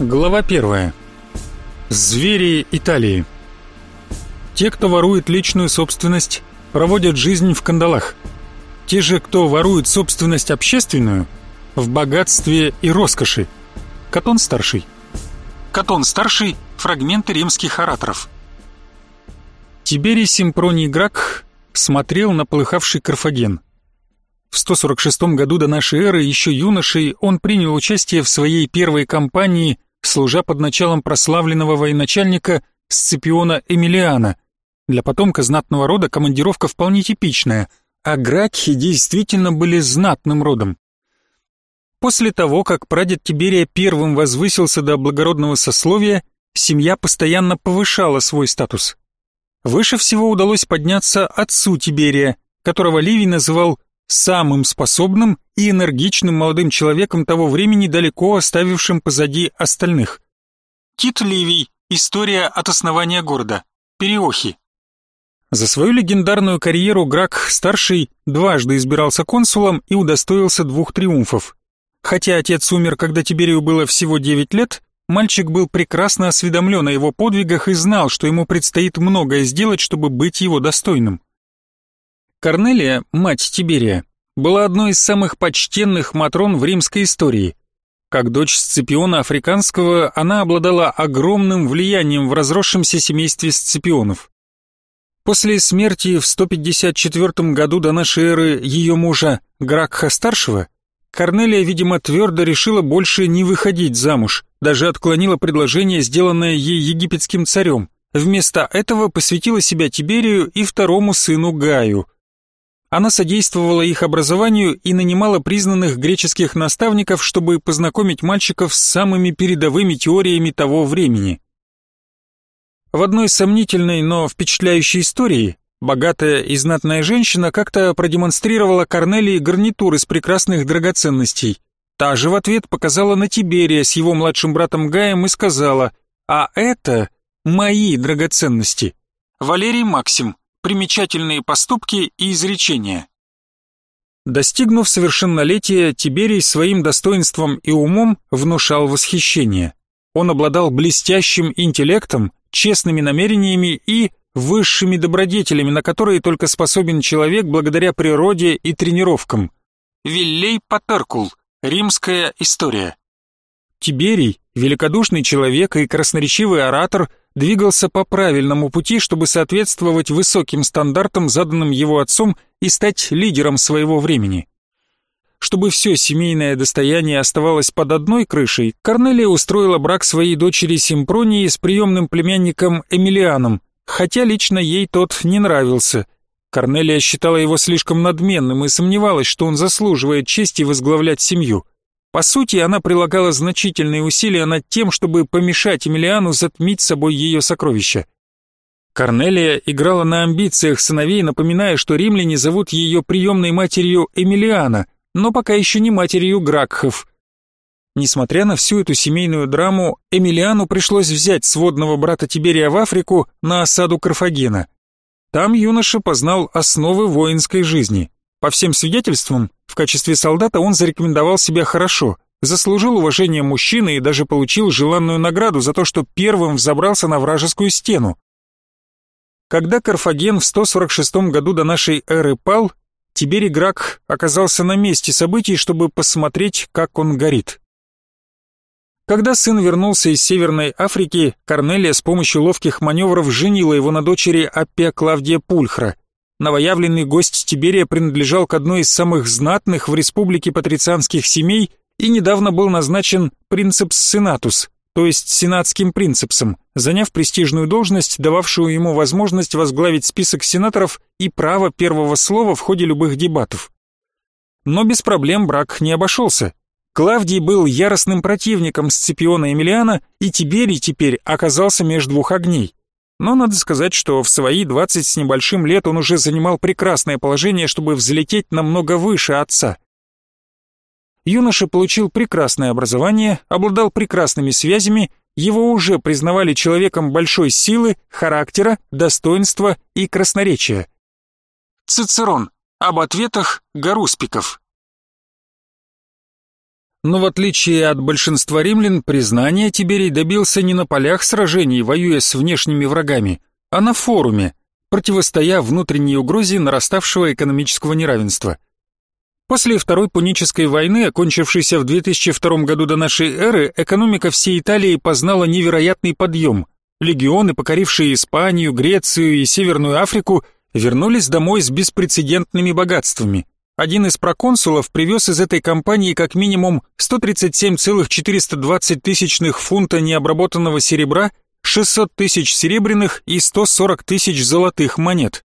Глава 1. Звери Италии. Те, кто ворует личную собственность, проводят жизнь в кандалах. Те же, кто ворует собственность общественную, в богатстве и роскоши. Катон старший. Катон старший фрагменты римских ораторов. Тиберий Симпроний Грак смотрел на полыхавший Карфаген. В 146 году до нашей эры, еще юношей, он принял участие в своей первой кампании – служа под началом прославленного военачальника Сципиона Эмилиана. Для потомка знатного рода командировка вполне типичная, а Гракхи действительно были знатным родом. После того, как прадед Тиберия первым возвысился до благородного сословия, семья постоянно повышала свой статус. Выше всего удалось подняться отцу Тиберия, которого Ливий называл самым способным и энергичным молодым человеком того времени, далеко оставившим позади остальных. Тит Ливий. История от основания города. Переохи. За свою легендарную карьеру Грак-старший дважды избирался консулом и удостоился двух триумфов. Хотя отец умер, когда Тиберию было всего 9 лет, мальчик был прекрасно осведомлен о его подвигах и знал, что ему предстоит многое сделать, чтобы быть его достойным. Корнелия, мать Тиберия, была одной из самых почтенных матрон в римской истории. Как дочь Сципиона Африканского, она обладала огромным влиянием в разросшемся семействе Сципионов. После смерти в 154 году до нашей эры ее мужа Гракха-старшего, Корнелия, видимо, твердо решила больше не выходить замуж, даже отклонила предложение, сделанное ей египетским царем. Вместо этого посвятила себя Тиберию и второму сыну Гаю – она содействовала их образованию и нанимала признанных греческих наставников, чтобы познакомить мальчиков с самыми передовыми теориями того времени. В одной сомнительной, но впечатляющей истории богатая и знатная женщина как-то продемонстрировала Корнелии гарнитур из прекрасных драгоценностей. Та же в ответ показала на Тиберия с его младшим братом Гаем и сказала «А это мои драгоценности». Валерий Максим, примечательные поступки и изречения. Достигнув совершеннолетия, Тиберий своим достоинством и умом внушал восхищение. Он обладал блестящим интеллектом, честными намерениями и высшими добродетелями, на которые только способен человек благодаря природе и тренировкам. Виллей Патеркул. Римская история. Тиберий, великодушный человек и красноречивый оратор, двигался по правильному пути, чтобы соответствовать высоким стандартам, заданным его отцом, и стать лидером своего времени. Чтобы все семейное достояние оставалось под одной крышей, Корнелия устроила брак своей дочери Симпронии с приемным племянником Эмилианом, хотя лично ей тот не нравился. Корнелия считала его слишком надменным и сомневалась, что он заслуживает чести возглавлять семью. По сути, она прилагала значительные усилия над тем, чтобы помешать Эмилиану затмить собой ее сокровища. Корнелия играла на амбициях сыновей, напоминая, что римляне зовут ее приемной матерью Эмилиана, но пока еще не матерью Гракхов. Несмотря на всю эту семейную драму, Эмилиану пришлось взять сводного брата Тиберия в Африку на осаду Карфагена. Там юноша познал основы воинской жизни. По всем свидетельствам, в качестве солдата он зарекомендовал себя хорошо, заслужил уважение мужчины и даже получил желанную награду за то, что первым взобрался на вражескую стену. Когда Карфаген в 146 году до нашей эры пал, Тиберий Грак оказался на месте событий, чтобы посмотреть, как он горит. Когда сын вернулся из Северной Африки, Корнелия с помощью ловких маневров женила его на дочери Аппия Клавдия Пульхра – новоявленный гость Тиберия принадлежал к одной из самых знатных в республике патрицианских семей и недавно был назначен принцепс сенатус, то есть сенатским принцепсом, заняв престижную должность, дававшую ему возможность возглавить список сенаторов и право первого слова в ходе любых дебатов. Но без проблем брак не обошелся. Клавдий был яростным противником Сципиона Эмилиана, и Тиберий теперь оказался между двух огней. Но надо сказать, что в свои двадцать с небольшим лет он уже занимал прекрасное положение, чтобы взлететь намного выше отца. Юноша получил прекрасное образование, обладал прекрасными связями, его уже признавали человеком большой силы, характера, достоинства и красноречия. Цицерон. Об ответах Гаруспиков. Но в отличие от большинства римлян, признания Тиберий добился не на полях сражений, воюя с внешними врагами, а на форуме, противостоя внутренней угрозе нараставшего экономического неравенства. После Второй Пунической войны, окончившейся в 2002 году до нашей эры, экономика всей Италии познала невероятный подъем. Легионы, покорившие Испанию, Грецию и Северную Африку, вернулись домой с беспрецедентными богатствами. Один из проконсулов привез из этой компании как минимум 137,420 тысячных фунта необработанного серебра, 600 тысяч серебряных и 140 тысяч золотых монет.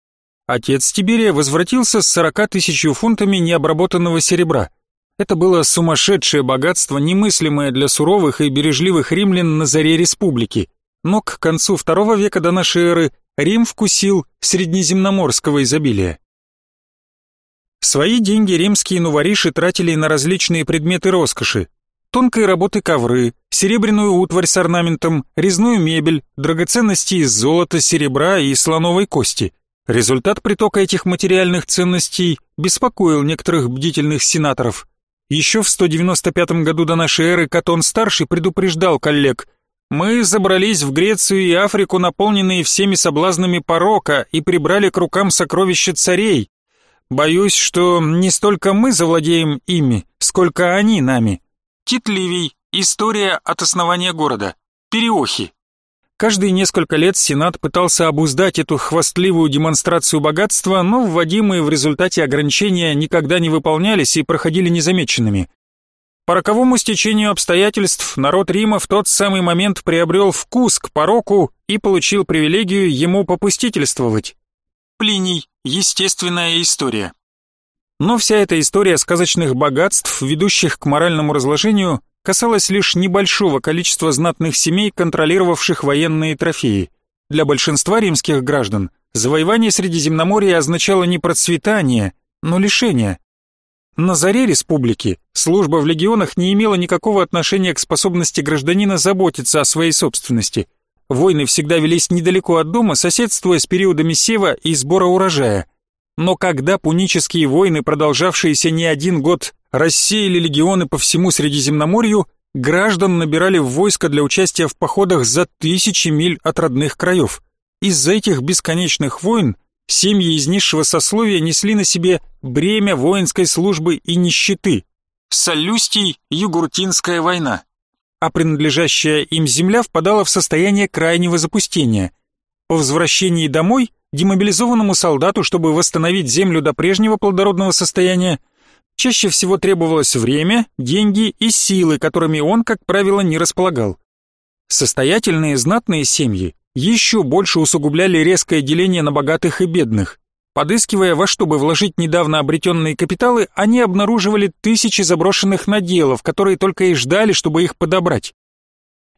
Отец Тиберия возвратился с 40 тысячью фунтами необработанного серебра. Это было сумасшедшее богатство, немыслимое для суровых и бережливых римлян на заре республики. Но к концу второго века до нашей эры Рим вкусил среднеземноморского изобилия. Свои деньги римские нувориши тратили на различные предметы роскоши. Тонкой работы ковры, серебряную утварь с орнаментом, резную мебель, драгоценности из золота, серебра и слоновой кости. Результат притока этих материальных ценностей беспокоил некоторых бдительных сенаторов. Еще в 195 году до нашей эры Катон-старший предупреждал коллег «Мы забрались в Грецию и Африку, наполненные всеми соблазнами порока, и прибрали к рукам сокровища царей, Боюсь, что не столько мы завладеем ими, сколько они нами. Тит Ливий. История от основания города. Переохи. Каждые несколько лет Сенат пытался обуздать эту хвастливую демонстрацию богатства, но вводимые в результате ограничения никогда не выполнялись и проходили незамеченными. По роковому стечению обстоятельств народ Рима в тот самый момент приобрел вкус к пороку и получил привилегию ему попустительствовать. Плиний. Естественная история. Но вся эта история сказочных богатств, ведущих к моральному разложению, касалась лишь небольшого количества знатных семей, контролировавших военные трофеи. Для большинства римских граждан завоевание Средиземноморья означало не процветание, но лишение. На заре республики служба в легионах не имела никакого отношения к способности гражданина заботиться о своей собственности – Войны всегда велись недалеко от дома, соседствуя с периодами сева и сбора урожая. Но когда пунические войны, продолжавшиеся не один год, рассеяли легионы по всему Средиземноморью, граждан набирали в войско для участия в походах за тысячи миль от родных краев. Из-за этих бесконечных войн семьи из низшего сословия несли на себе бремя воинской службы и нищеты. Солюстий Югуртинская война а принадлежащая им земля впадала в состояние крайнего запустения. По возвращении домой демобилизованному солдату, чтобы восстановить землю до прежнего плодородного состояния, чаще всего требовалось время, деньги и силы, которыми он, как правило, не располагал. Состоятельные знатные семьи еще больше усугубляли резкое деление на богатых и бедных. Подыскивая во что бы вложить недавно обретенные капиталы, они обнаруживали тысячи заброшенных наделов, которые только и ждали, чтобы их подобрать.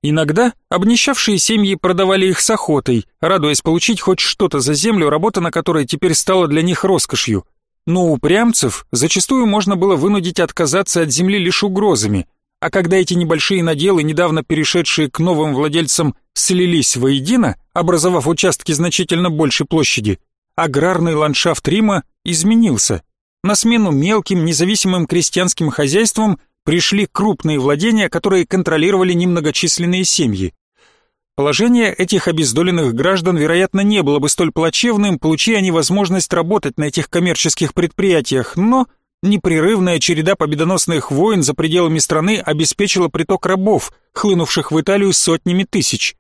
Иногда обнищавшие семьи продавали их с охотой, радуясь получить хоть что-то за землю, работа на которой теперь стала для них роскошью. Но упрямцев зачастую можно было вынудить отказаться от земли лишь угрозами, а когда эти небольшие наделы, недавно перешедшие к новым владельцам, слились воедино, образовав участки значительно большей площади, аграрный ландшафт Рима изменился. На смену мелким независимым крестьянским хозяйствам пришли крупные владения, которые контролировали немногочисленные семьи. Положение этих обездоленных граждан, вероятно, не было бы столь плачевным, получи они возможность работать на этих коммерческих предприятиях, но непрерывная череда победоносных войн за пределами страны обеспечила приток рабов, хлынувших в Италию сотнями тысяч.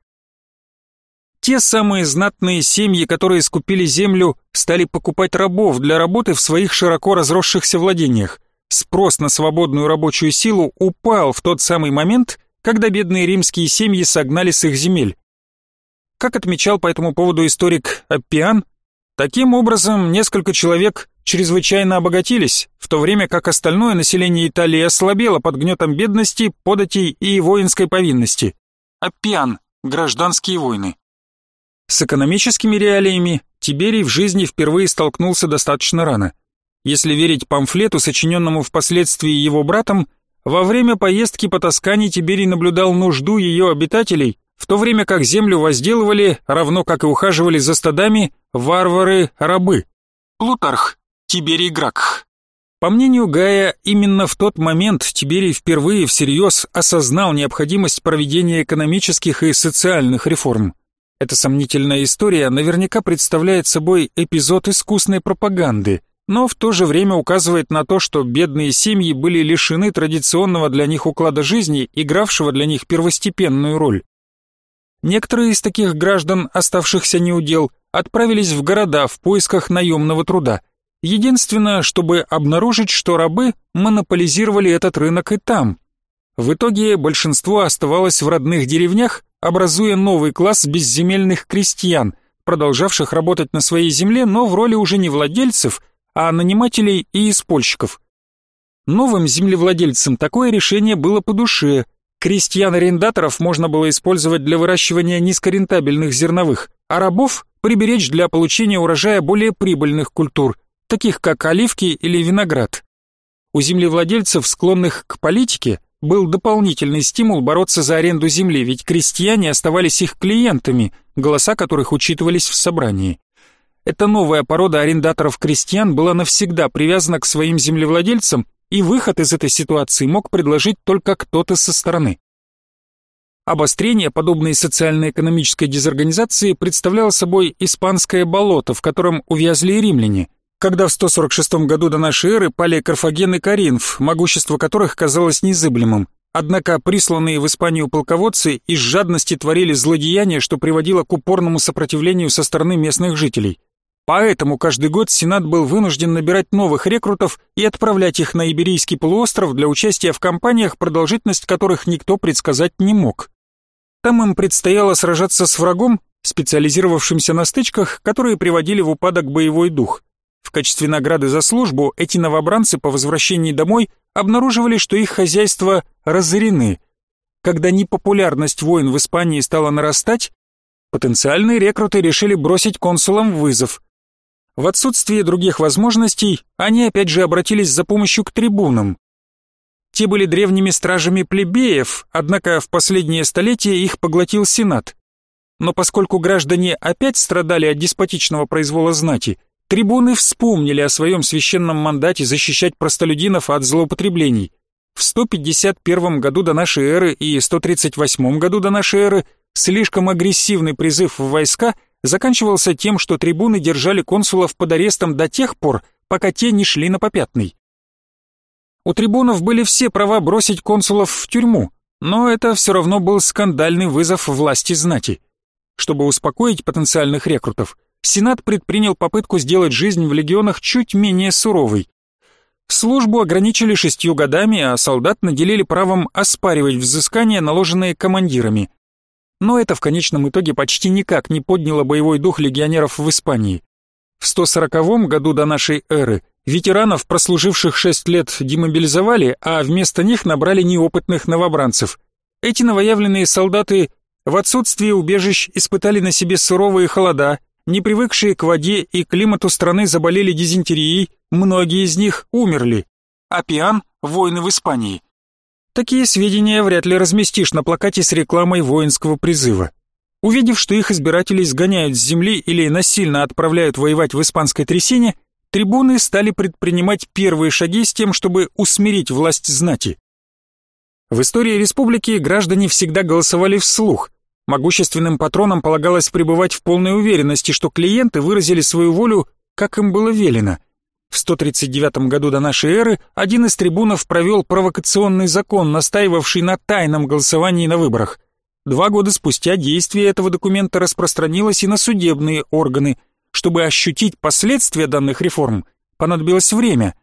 Те самые знатные семьи, которые скупили землю, стали покупать рабов для работы в своих широко разросшихся владениях. Спрос на свободную рабочую силу упал в тот самый момент, когда бедные римские семьи согнали с их земель. Как отмечал по этому поводу историк Аппиан, таким образом несколько человек чрезвычайно обогатились, в то время как остальное население Италии ослабело под гнетом бедности, податей и воинской повинности. Аппиан. Гражданские войны. С экономическими реалиями Тиберий в жизни впервые столкнулся достаточно рано. Если верить памфлету, сочиненному впоследствии его братом, во время поездки по Тоскане Тиберий наблюдал нужду ее обитателей, в то время как землю возделывали, равно как и ухаживали за стадами, варвары-рабы. Плутарх, Тиберий Гракх. По мнению Гая, именно в тот момент Тиберий впервые всерьез осознал необходимость проведения экономических и социальных реформ. Эта сомнительная история наверняка представляет собой эпизод искусной пропаганды, но в то же время указывает на то, что бедные семьи были лишены традиционного для них уклада жизни, игравшего для них первостепенную роль. Некоторые из таких граждан, оставшихся неудел, отправились в города в поисках наемного труда – Единственное, чтобы обнаружить, что рабы монополизировали этот рынок и там. В итоге большинство оставалось в родных деревнях, образуя новый класс безземельных крестьян, продолжавших работать на своей земле, но в роли уже не владельцев, а нанимателей и испольщиков. Новым землевладельцам такое решение было по душе. Крестьян-арендаторов можно было использовать для выращивания низкорентабельных зерновых, а рабов приберечь для получения урожая более прибыльных культур – таких как оливки или виноград. У землевладельцев, склонных к политике, был дополнительный стимул бороться за аренду земли, ведь крестьяне оставались их клиентами, голоса которых учитывались в собрании. Эта новая порода арендаторов-крестьян была навсегда привязана к своим землевладельцам, и выход из этой ситуации мог предложить только кто-то со стороны. Обострение подобной социально-экономической дезорганизации представляло собой испанское болото, в котором увязли римляне – когда в 146 году до нашей эры пали Карфаген и Каринф, могущество которых казалось незыблемым. Однако присланные в Испанию полководцы из жадности творили злодеяния, что приводило к упорному сопротивлению со стороны местных жителей. Поэтому каждый год Сенат был вынужден набирать новых рекрутов и отправлять их на Иберийский полуостров для участия в кампаниях, продолжительность которых никто предсказать не мог. Там им предстояло сражаться с врагом, специализировавшимся на стычках, которые приводили в упадок боевой дух. В качестве награды за службу эти новобранцы по возвращении домой обнаруживали, что их хозяйства разорены. Когда непопулярность войн в Испании стала нарастать, потенциальные рекруты решили бросить консулам вызов. В отсутствие других возможностей, они опять же обратились за помощью к трибунам. Те были древними стражами плебеев, однако в последнее столетие их поглотил Сенат. Но поскольку граждане опять страдали от деспотичного произвола знати, Трибуны вспомнили о своем священном мандате защищать простолюдинов от злоупотреблений. В 151 году до нашей эры и 138 году до нашей эры слишком агрессивный призыв в войска заканчивался тем, что трибуны держали консулов под арестом до тех пор, пока те не шли на попятный. У трибунов были все права бросить консулов в тюрьму, но это все равно был скандальный вызов власти знати. Чтобы успокоить потенциальных рекрутов, Сенат предпринял попытку сделать жизнь в легионах чуть менее суровой. Службу ограничили шестью годами, а солдат наделили правом оспаривать взыскания, наложенные командирами. Но это в конечном итоге почти никак не подняло боевой дух легионеров в Испании. В 140 году до нашей эры ветеранов, прослуживших шесть лет, демобилизовали, а вместо них набрали неопытных новобранцев. Эти новоявленные солдаты в отсутствие убежищ испытали на себе суровые холода, не привыкшие к воде и климату страны заболели дизентерией, многие из них умерли. Апиан – войны в Испании. Такие сведения вряд ли разместишь на плакате с рекламой воинского призыва. Увидев, что их избиратели сгоняют с земли или насильно отправляют воевать в испанской трясине, трибуны стали предпринимать первые шаги с тем, чтобы усмирить власть знати. В истории республики граждане всегда голосовали вслух, Могущественным патронам полагалось пребывать в полной уверенности, что клиенты выразили свою волю, как им было велено. В 139 году до нашей эры один из трибунов провел провокационный закон, настаивавший на тайном голосовании на выборах. Два года спустя действие этого документа распространилось и на судебные органы. Чтобы ощутить последствия данных реформ, понадобилось время.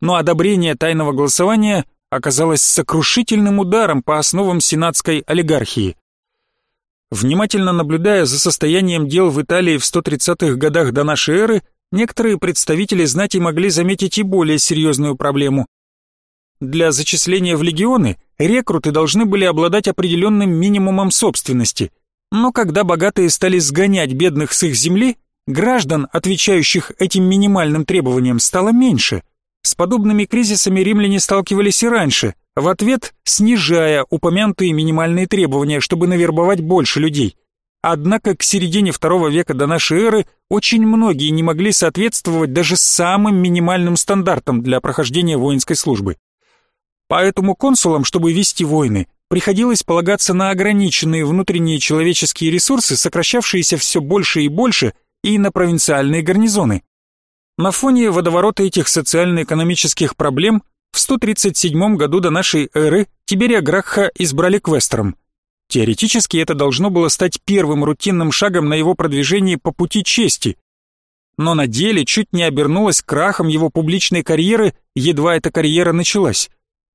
Но одобрение тайного голосования оказалось сокрушительным ударом по основам сенатской олигархии. Внимательно наблюдая за состоянием дел в Италии в 130-х годах до нашей эры, некоторые представители знати могли заметить и более серьезную проблему. Для зачисления в легионы рекруты должны были обладать определенным минимумом собственности, но когда богатые стали сгонять бедных с их земли, граждан, отвечающих этим минимальным требованиям, стало меньше. С подобными кризисами римляне сталкивались и раньше – в ответ снижая упомянутые минимальные требования, чтобы навербовать больше людей. Однако к середине второго века до нашей эры очень многие не могли соответствовать даже самым минимальным стандартам для прохождения воинской службы. Поэтому консулам, чтобы вести войны, приходилось полагаться на ограниченные внутренние человеческие ресурсы, сокращавшиеся все больше и больше, и на провинциальные гарнизоны. На фоне водоворота этих социально-экономических проблем в 137 году до нашей эры Тиберия Гракха избрали квестером. Теоретически это должно было стать первым рутинным шагом на его продвижении по пути чести. Но на деле чуть не обернулось крахом его публичной карьеры, едва эта карьера началась.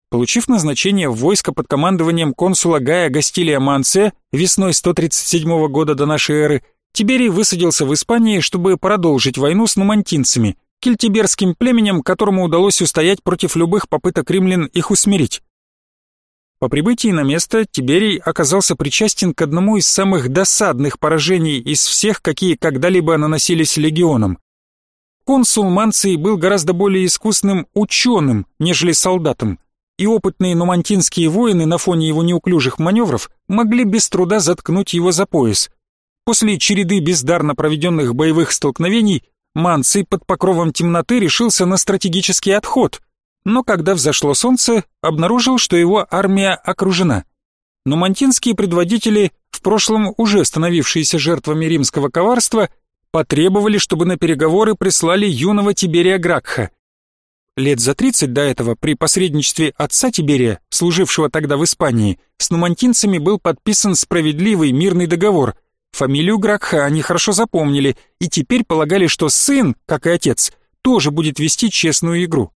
Получив назначение в войско под командованием консула Гая Гастилия Манце весной 137 года до нашей эры, Тиберий высадился в Испании, чтобы продолжить войну с нумантинцами, кельтиберским племенем, которому удалось устоять против любых попыток римлян их усмирить. По прибытии на место Тиберий оказался причастен к одному из самых досадных поражений из всех, какие когда-либо наносились легионам. Консул Манций был гораздо более искусным ученым, нежели солдатом, и опытные нумантинские воины на фоне его неуклюжих маневров могли без труда заткнуть его за пояс. После череды бездарно проведенных боевых столкновений Манций под покровом темноты решился на стратегический отход, но когда взошло солнце, обнаружил, что его армия окружена. Но мантинские предводители, в прошлом уже становившиеся жертвами римского коварства, потребовали, чтобы на переговоры прислали юного Тиберия Гракха. Лет за 30 до этого, при посредничестве отца Тиберия, служившего тогда в Испании, с нумантинцами был подписан справедливый мирный договор – Фамилию Гракха они хорошо запомнили и теперь полагали, что сын, как и отец, тоже будет вести честную игру.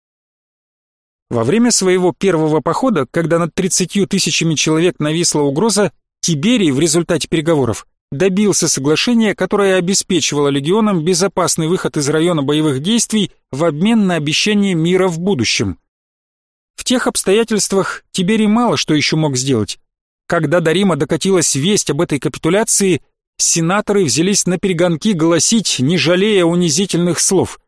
Во время своего первого похода, когда над 30 тысячами человек нависла угроза, Тиберий в результате переговоров добился соглашения, которое обеспечивало легионам безопасный выход из района боевых действий в обмен на обещание мира в будущем. В тех обстоятельствах Тиберий мало что еще мог сделать. Когда до Рима докатилась весть об этой капитуляции, сенаторы взялись на перегонки голосить, не жалея унизительных слов.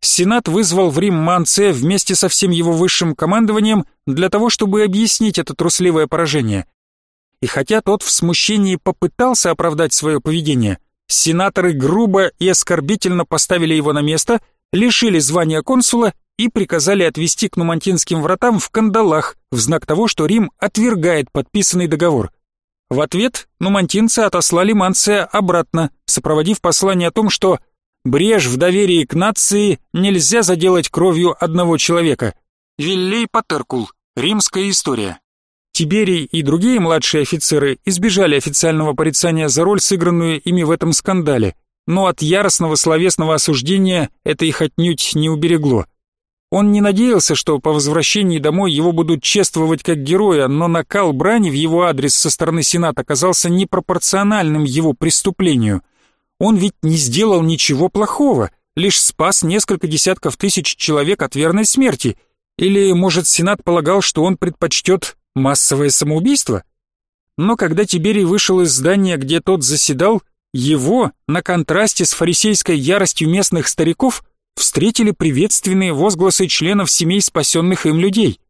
Сенат вызвал в Рим Манце вместе со всем его высшим командованием для того, чтобы объяснить это трусливое поражение. И хотя тот в смущении попытался оправдать свое поведение, сенаторы грубо и оскорбительно поставили его на место, лишили звания консула и приказали отвести к Нумантинским вратам в кандалах в знак того, что Рим отвергает подписанный договор – в ответ нумантинцы отослали Манция обратно, сопроводив послание о том, что брешь в доверии к нации нельзя заделать кровью одного человека. Виллей Патеркул. Римская история. Тиберий и другие младшие офицеры избежали официального порицания за роль, сыгранную ими в этом скандале, но от яростного словесного осуждения это их отнюдь не уберегло. Он не надеялся, что по возвращении домой его будут чествовать как героя, но накал брани в его адрес со стороны Сената оказался непропорциональным его преступлению. Он ведь не сделал ничего плохого, лишь спас несколько десятков тысяч человек от верной смерти. Или, может, Сенат полагал, что он предпочтет массовое самоубийство? Но когда Тиберий вышел из здания, где тот заседал, его, на контрасте с фарисейской яростью местных стариков, встретили приветственные возгласы членов семей спасенных им людей.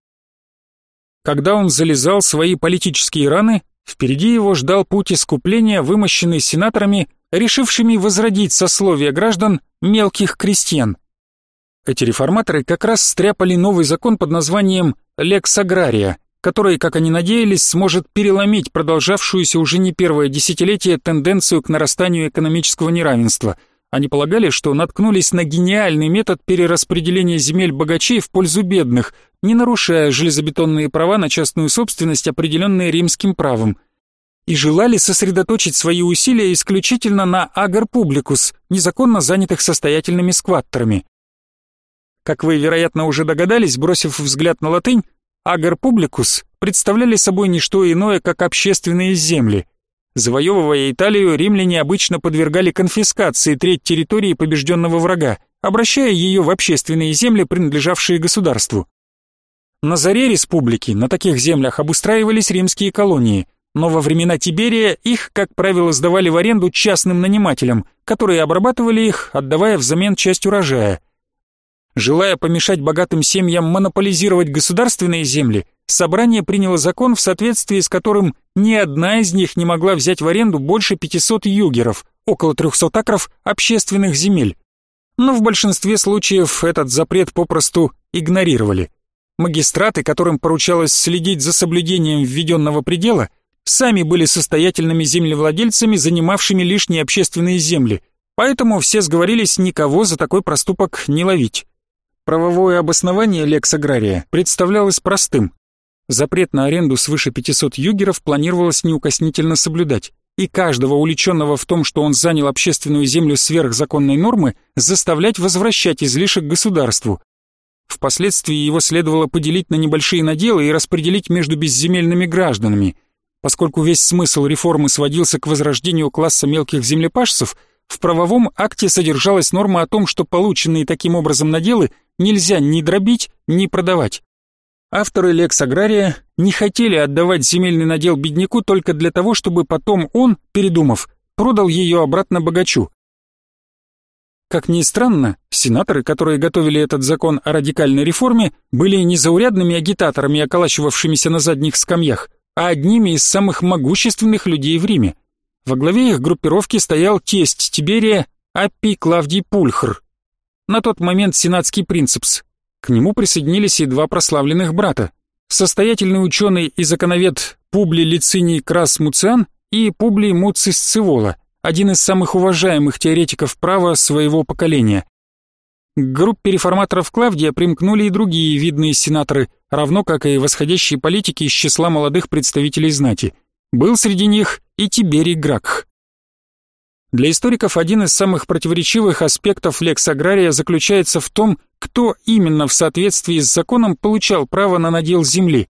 Когда он залезал свои политические раны, впереди его ждал путь искупления, вымощенный сенаторами, решившими возродить сословие граждан мелких крестьян. Эти реформаторы как раз стряпали новый закон под названием «Лекс Агрария», который, как они надеялись, сможет переломить продолжавшуюся уже не первое десятилетие тенденцию к нарастанию экономического неравенства – они полагали, что наткнулись на гениальный метод перераспределения земель богачей в пользу бедных, не нарушая железобетонные права на частную собственность, определенные римским правом. И желали сосредоточить свои усилия исключительно на агар публикус, незаконно занятых состоятельными скваттерами. Как вы, вероятно, уже догадались, бросив взгляд на латынь, агар публикус представляли собой не что иное, как общественные земли – Завоевывая Италию, римляне обычно подвергали конфискации треть территории побежденного врага, обращая ее в общественные земли, принадлежавшие государству. На заре республики на таких землях обустраивались римские колонии, но во времена Тиберия их, как правило, сдавали в аренду частным нанимателям, которые обрабатывали их, отдавая взамен часть урожая. Желая помешать богатым семьям монополизировать государственные земли, собрание приняло закон, в соответствии с которым ни одна из них не могла взять в аренду больше 500 югеров, около 300 акров общественных земель. Но в большинстве случаев этот запрет попросту игнорировали. Магистраты, которым поручалось следить за соблюдением введенного предела, сами были состоятельными землевладельцами, занимавшими лишние общественные земли, поэтому все сговорились никого за такой проступок не ловить. Правовое обоснование Лекс Агрария представлялось простым. Запрет на аренду свыше 500 югеров планировалось неукоснительно соблюдать, и каждого уличенного в том, что он занял общественную землю сверх законной нормы, заставлять возвращать излишек государству. Впоследствии его следовало поделить на небольшие наделы и распределить между безземельными гражданами. Поскольку весь смысл реформы сводился к возрождению класса мелких землепашцев, в правовом акте содержалась норма о том, что полученные таким образом наделы нельзя ни дробить, ни продавать. Авторы Лекс Агрария не хотели отдавать земельный надел бедняку только для того, чтобы потом он, передумав, продал ее обратно богачу. Как ни странно, сенаторы, которые готовили этот закон о радикальной реформе, были не заурядными агитаторами, околачивавшимися на задних скамьях, а одними из самых могущественных людей в Риме. Во главе их группировки стоял тесть Тиберия Аппий Клавдий Пульхр. На тот момент сенатский принципс, к нему присоединились и два прославленных брата. Состоятельный ученый и законовед Публий Лициний Крас Муциан и Публий Муцис Цивола, один из самых уважаемых теоретиков права своего поколения. К группе реформаторов Клавдия примкнули и другие видные сенаторы, равно как и восходящие политики из числа молодых представителей знати. Был среди них и Тиберий Гракх. Для историков один из самых противоречивых аспектов лекс агрария заключается в том, кто именно в соответствии с законом получал право на надел земли.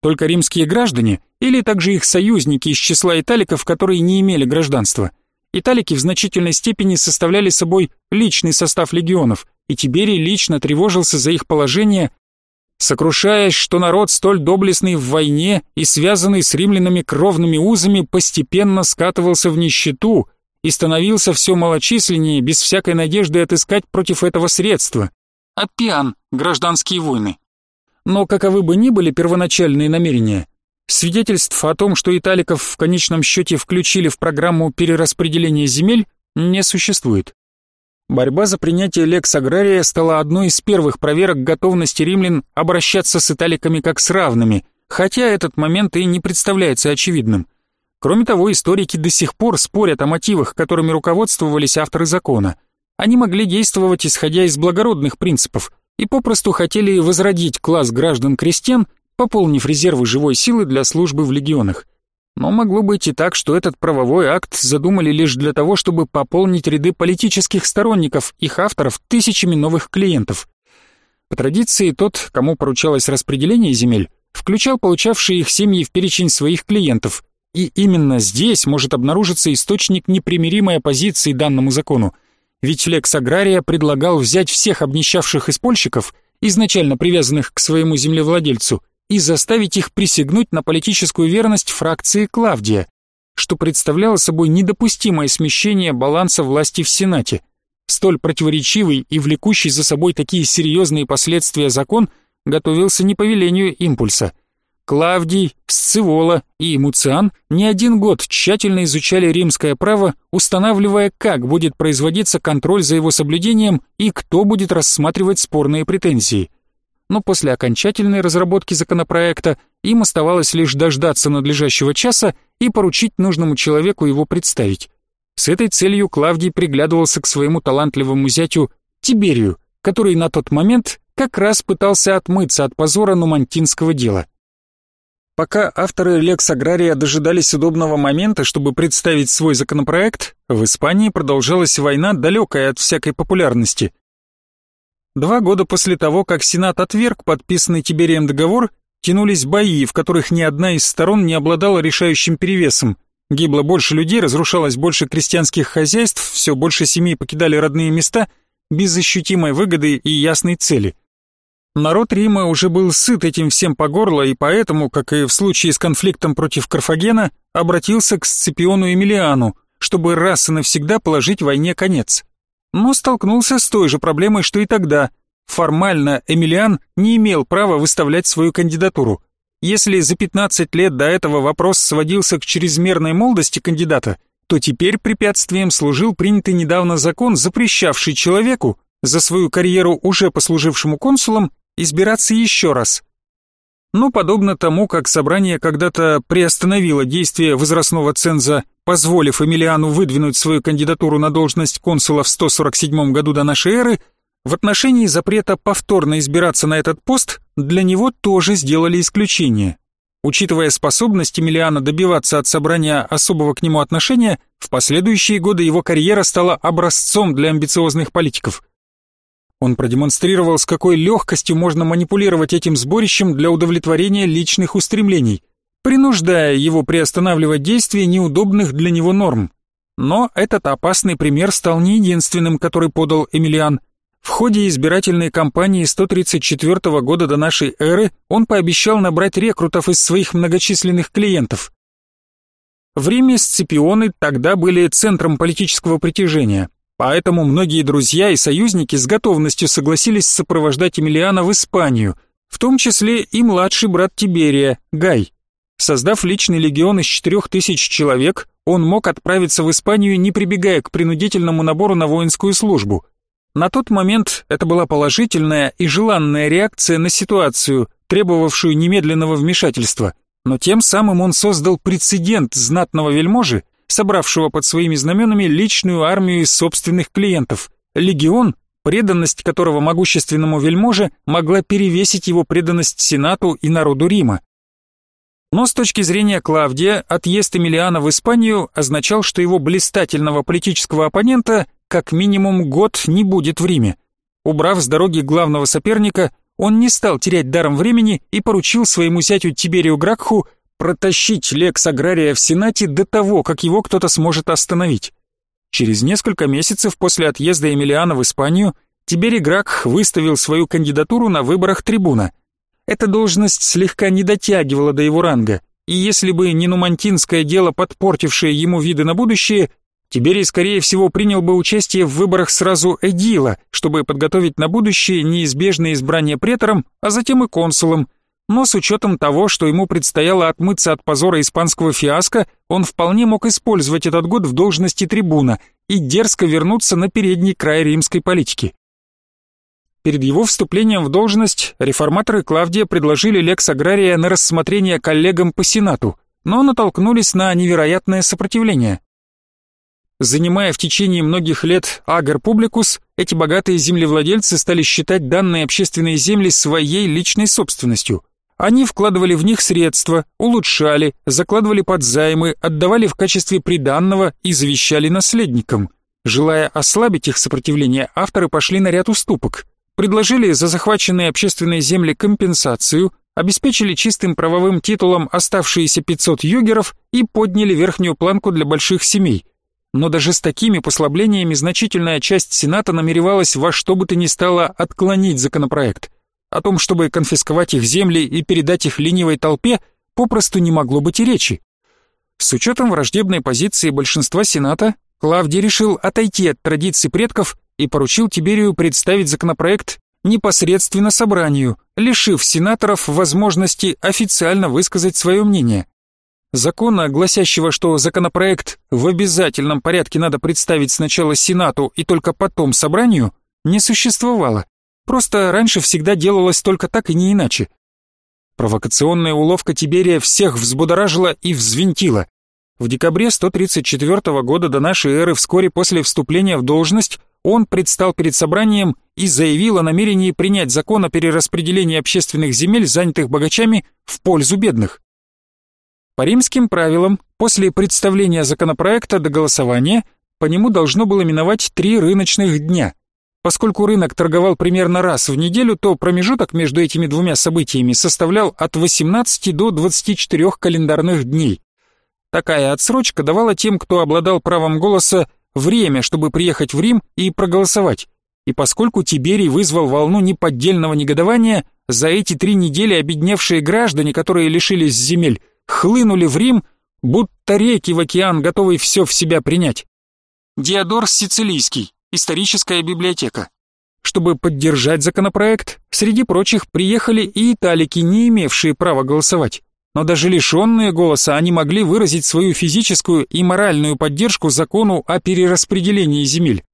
Только римские граждане или также их союзники из числа италиков, которые не имели гражданства. Италики в значительной степени составляли собой личный состав легионов, и Тиберий лично тревожился за их положение, сокрушаясь, что народ столь доблестный в войне и связанный с римлянами кровными узами постепенно скатывался в нищету, и становился все малочисленнее, без всякой надежды отыскать против этого средства. Аппиан, гражданские войны. Но каковы бы ни были первоначальные намерения, свидетельств о том, что италиков в конечном счете включили в программу перераспределения земель, не существует. Борьба за принятие лекс агрария стала одной из первых проверок готовности римлян обращаться с италиками как с равными, хотя этот момент и не представляется очевидным – Кроме того, историки до сих пор спорят о мотивах, которыми руководствовались авторы закона. Они могли действовать исходя из благородных принципов и попросту хотели возродить класс граждан-крестьян, пополнив резервы живой силы для службы в легионах. Но могло быть и так, что этот правовой акт задумали лишь для того, чтобы пополнить ряды политических сторонников, их авторов, тысячами новых клиентов. По традиции, тот, кому поручалось распределение земель, включал получавшие их семьи в перечень своих клиентов, и именно здесь может обнаружиться источник непримиримой оппозиции данному закону. Ведь Лекс Агрария предлагал взять всех обнищавших испольщиков, изначально привязанных к своему землевладельцу, и заставить их присягнуть на политическую верность фракции Клавдия, что представляло собой недопустимое смещение баланса власти в Сенате. Столь противоречивый и влекущий за собой такие серьезные последствия закон готовился не по велению импульса – Клавдий, Сцивола и Муциан не один год тщательно изучали римское право, устанавливая, как будет производиться контроль за его соблюдением и кто будет рассматривать спорные претензии. Но после окончательной разработки законопроекта им оставалось лишь дождаться надлежащего часа и поручить нужному человеку его представить. С этой целью Клавдий приглядывался к своему талантливому зятю Тиберию, который на тот момент как раз пытался отмыться от позора нумантинского дела. Пока авторы Лекс Агрария дожидались удобного момента, чтобы представить свой законопроект, в Испании продолжалась война, далекая от всякой популярности. Два года после того, как Сенат отверг подписанный Тиберием договор, тянулись бои, в которых ни одна из сторон не обладала решающим перевесом. Гибло больше людей, разрушалось больше крестьянских хозяйств, все больше семей покидали родные места без ощутимой выгоды и ясной цели – Народ Рима уже был сыт этим всем по горло и поэтому, как и в случае с конфликтом против Карфагена, обратился к Сципиону Эмилиану, чтобы раз и навсегда положить войне конец. Но столкнулся с той же проблемой, что и тогда. Формально Эмилиан не имел права выставлять свою кандидатуру. Если за 15 лет до этого вопрос сводился к чрезмерной молодости кандидата, то теперь препятствием служил принятый недавно закон, запрещавший человеку, за свою карьеру уже послужившему консулом, избираться еще раз. Но подобно тому, как собрание когда-то приостановило действие возрастного ценза, позволив Эмилиану выдвинуть свою кандидатуру на должность консула в 147 году до нашей эры, в отношении запрета повторно избираться на этот пост для него тоже сделали исключение. Учитывая способность Эмилиана добиваться от собрания особого к нему отношения, в последующие годы его карьера стала образцом для амбициозных политиков. Он продемонстрировал, с какой легкостью можно манипулировать этим сборищем для удовлетворения личных устремлений, принуждая его приостанавливать действие неудобных для него норм. Но этот опасный пример стал не единственным, который подал Эмилиан. В ходе избирательной кампании 134 года до нашей эры он пообещал набрать рекрутов из своих многочисленных клиентов. В Риме Сципионы тогда были центром политического притяжения. Поэтому многие друзья и союзники с готовностью согласились сопровождать Эмилиана в Испанию, в том числе и младший брат Тиберия, Гай. Создав личный легион из четырех тысяч человек, он мог отправиться в Испанию, не прибегая к принудительному набору на воинскую службу. На тот момент это была положительная и желанная реакция на ситуацию, требовавшую немедленного вмешательства, но тем самым он создал прецедент знатного вельможи, собравшего под своими знаменами личную армию из собственных клиентов. Легион, преданность которого могущественному вельможе могла перевесить его преданность Сенату и народу Рима. Но с точки зрения Клавдия, отъезд Эмилиана в Испанию означал, что его блистательного политического оппонента как минимум год не будет в Риме. Убрав с дороги главного соперника, он не стал терять даром времени и поручил своему зятю Тиберию Гракху протащить лекс агрария в Сенате до того, как его кто-то сможет остановить. Через несколько месяцев после отъезда Эмилиана в Испанию Тиберий Гракх выставил свою кандидатуру на выборах трибуна. Эта должность слегка не дотягивала до его ранга, и если бы не нумантинское дело, подпортившее ему виды на будущее, Тиберий, скорее всего, принял бы участие в выборах сразу Эдила, чтобы подготовить на будущее неизбежное избрание претором, а затем и консулом, но с учетом того, что ему предстояло отмыться от позора испанского фиаско, он вполне мог использовать этот год в должности трибуна и дерзко вернуться на передний край римской политики. Перед его вступлением в должность реформаторы Клавдия предложили лекс агрария на рассмотрение коллегам по Сенату, но натолкнулись на невероятное сопротивление. Занимая в течение многих лет агр публикус, эти богатые землевладельцы стали считать данные общественные земли своей личной собственностью. Они вкладывали в них средства, улучшали, закладывали под займы, отдавали в качестве приданного и завещали наследникам. Желая ослабить их сопротивление, авторы пошли на ряд уступок. Предложили за захваченные общественные земли компенсацию, обеспечили чистым правовым титулом оставшиеся 500 югеров и подняли верхнюю планку для больших семей. Но даже с такими послаблениями значительная часть Сената намеревалась во что бы то ни стало отклонить законопроект – о том, чтобы конфисковать их земли и передать их ленивой толпе, попросту не могло быть и речи. С учетом враждебной позиции большинства Сената, Клавдий решил отойти от традиций предков и поручил Тиберию представить законопроект непосредственно собранию, лишив сенаторов возможности официально высказать свое мнение. Закона, гласящего, что законопроект в обязательном порядке надо представить сначала Сенату и только потом собранию, не существовало. Просто раньше всегда делалось только так и не иначе. Провокационная уловка Тиберия всех взбудоражила и взвинтила. В декабре 134 года до нашей эры, вскоре после вступления в должность, он предстал перед собранием и заявил о намерении принять закон о перераспределении общественных земель, занятых богачами, в пользу бедных. По римским правилам, после представления законопроекта до голосования, по нему должно было миновать три рыночных дня. Поскольку рынок торговал примерно раз в неделю, то промежуток между этими двумя событиями составлял от 18 до 24 календарных дней. Такая отсрочка давала тем, кто обладал правом голоса, время, чтобы приехать в Рим и проголосовать. И поскольку Тиберий вызвал волну неподдельного негодования, за эти три недели обедневшие граждане, которые лишились земель, хлынули в Рим, будто реки в океан, готовые все в себя принять. Диодор Сицилийский Историческая библиотека. чтобы поддержать законопроект, среди прочих приехали и италики, не имевшие права голосовать. Но даже лишенные голоса они могли выразить свою физическую и моральную поддержку закону о перераспределении земель.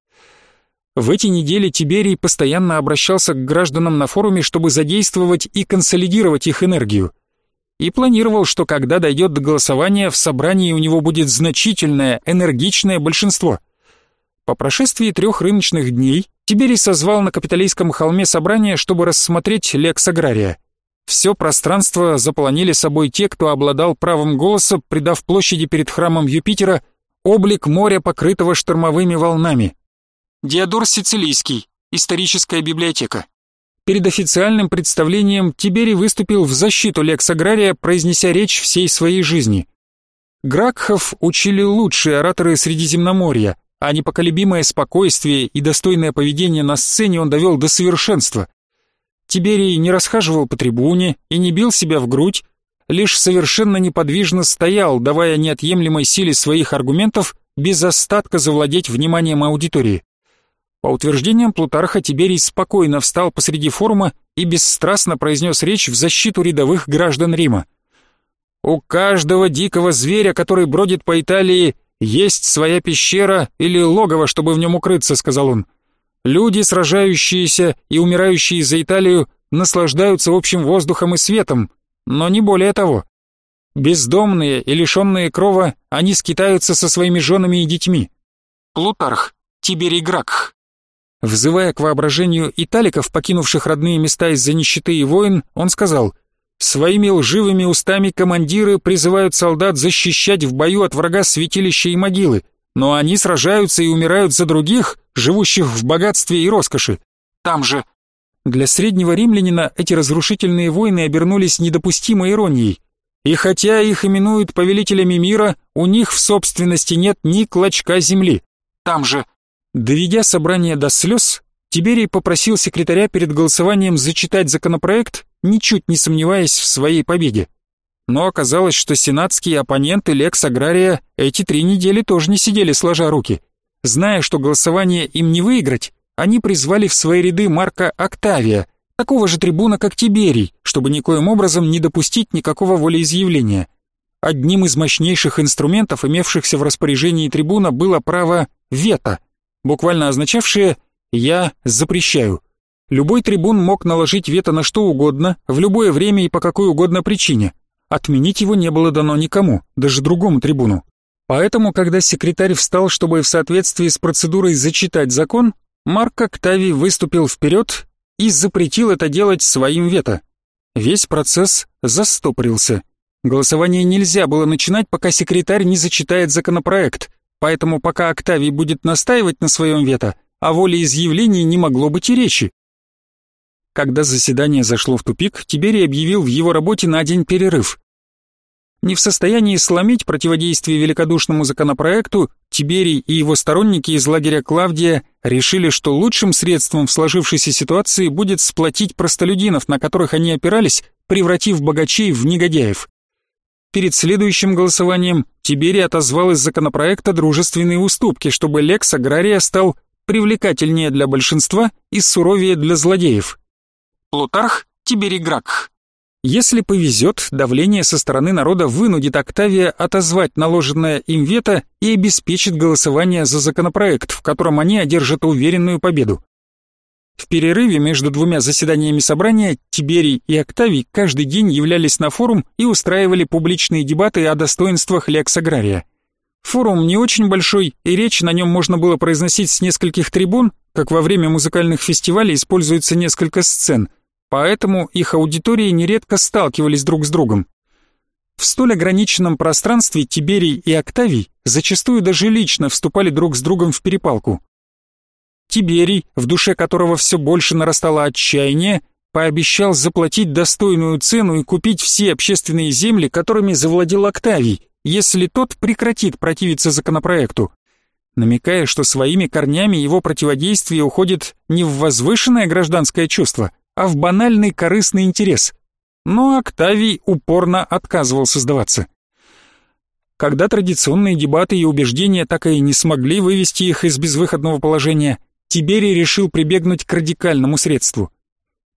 В эти недели Тиберий постоянно обращался к гражданам на форуме, чтобы задействовать и консолидировать их энергию. И планировал, что когда дойдет до голосования, в собрании у него будет значительное, энергичное большинство. По прошествии трех рыночных дней Тиберий созвал на Капитолийском холме собрание, чтобы рассмотреть лекс агрария. Все пространство заполонили собой те, кто обладал правом голоса, придав площади перед храмом Юпитера облик моря, покрытого штормовыми волнами. Диодор Сицилийский. Историческая библиотека. Перед официальным представлением Тиберий выступил в защиту Лекс Агрария, произнеся речь всей своей жизни. Гракхов учили лучшие ораторы Средиземноморья, а непоколебимое спокойствие и достойное поведение на сцене он довел до совершенства. Тиберий не расхаживал по трибуне и не бил себя в грудь, лишь совершенно неподвижно стоял, давая неотъемлемой силе своих аргументов без остатка завладеть вниманием аудитории. По утверждениям Плутарха, Тиберий спокойно встал посреди форума и бесстрастно произнес речь в защиту рядовых граждан Рима. «У каждого дикого зверя, который бродит по Италии, есть своя пещера или логово, чтобы в нем укрыться», — сказал он. «Люди, сражающиеся и умирающие за Италию, наслаждаются общим воздухом и светом, но не более того. Бездомные и лишенные крова, они скитаются со своими женами и детьми». Плутарх, Тиберий Гракх. Взывая к воображению италиков, покинувших родные места из-за нищеты и войн, он сказал «Своими лживыми устами командиры призывают солдат защищать в бою от врага святилища и могилы, но они сражаются и умирают за других, живущих в богатстве и роскоши. Там же...» Для среднего римлянина эти разрушительные войны обернулись недопустимой иронией. И хотя их именуют повелителями мира, у них в собственности нет ни клочка земли. Там же Доведя собрание до слез, Тиберий попросил секретаря перед голосованием зачитать законопроект, ничуть не сомневаясь в своей победе. Но оказалось, что сенатские оппоненты Лекс Агрария эти три недели тоже не сидели сложа руки. Зная, что голосование им не выиграть, они призвали в свои ряды Марка Октавия, такого же трибуна, как Тиберий, чтобы никоим образом не допустить никакого волеизъявления. Одним из мощнейших инструментов, имевшихся в распоряжении трибуна, было право вето, буквально означавшее «я запрещаю». Любой трибун мог наложить вето на что угодно, в любое время и по какой угодно причине. Отменить его не было дано никому, даже другому трибуну. Поэтому, когда секретарь встал, чтобы в соответствии с процедурой зачитать закон, Марк Октавий выступил вперед и запретил это делать своим вето. Весь процесс застопорился. Голосование нельзя было начинать, пока секретарь не зачитает законопроект, Поэтому пока Октавий будет настаивать на своем вето, о волеизъявлении не могло быть и речи. Когда заседание зашло в тупик, Тиберий объявил в его работе на день перерыв. Не в состоянии сломить противодействие великодушному законопроекту, Тиберий и его сторонники из лагеря Клавдия решили, что лучшим средством в сложившейся ситуации будет сплотить простолюдинов, на которых они опирались, превратив богачей в негодяев. Перед следующим голосованием Тиберий отозвал из законопроекта дружественные уступки, чтобы лекс агрария стал привлекательнее для большинства и суровее для злодеев. Плутарх Тиберий Гракх. Если повезет, давление со стороны народа вынудит Октавия отозвать наложенное им вето и обеспечит голосование за законопроект, в котором они одержат уверенную победу. В перерыве между двумя заседаниями собрания Тиберий и Октавий каждый день являлись на форум и устраивали публичные дебаты о достоинствах Лекс Агрария. Форум не очень большой, и речь на нем можно было произносить с нескольких трибун, как во время музыкальных фестивалей используется несколько сцен, поэтому их аудитории нередко сталкивались друг с другом. В столь ограниченном пространстве Тиберий и Октавий зачастую даже лично вступали друг с другом в перепалку. Тиберий, в душе которого все больше нарастало отчаяние, пообещал заплатить достойную цену и купить все общественные земли, которыми завладел Октавий, если тот прекратит противиться законопроекту, намекая, что своими корнями его противодействие уходит не в возвышенное гражданское чувство, а в банальный корыстный интерес. Но Октавий упорно отказывался сдаваться. Когда традиционные дебаты и убеждения так и не смогли вывести их из безвыходного положения, Тиберий решил прибегнуть к радикальному средству.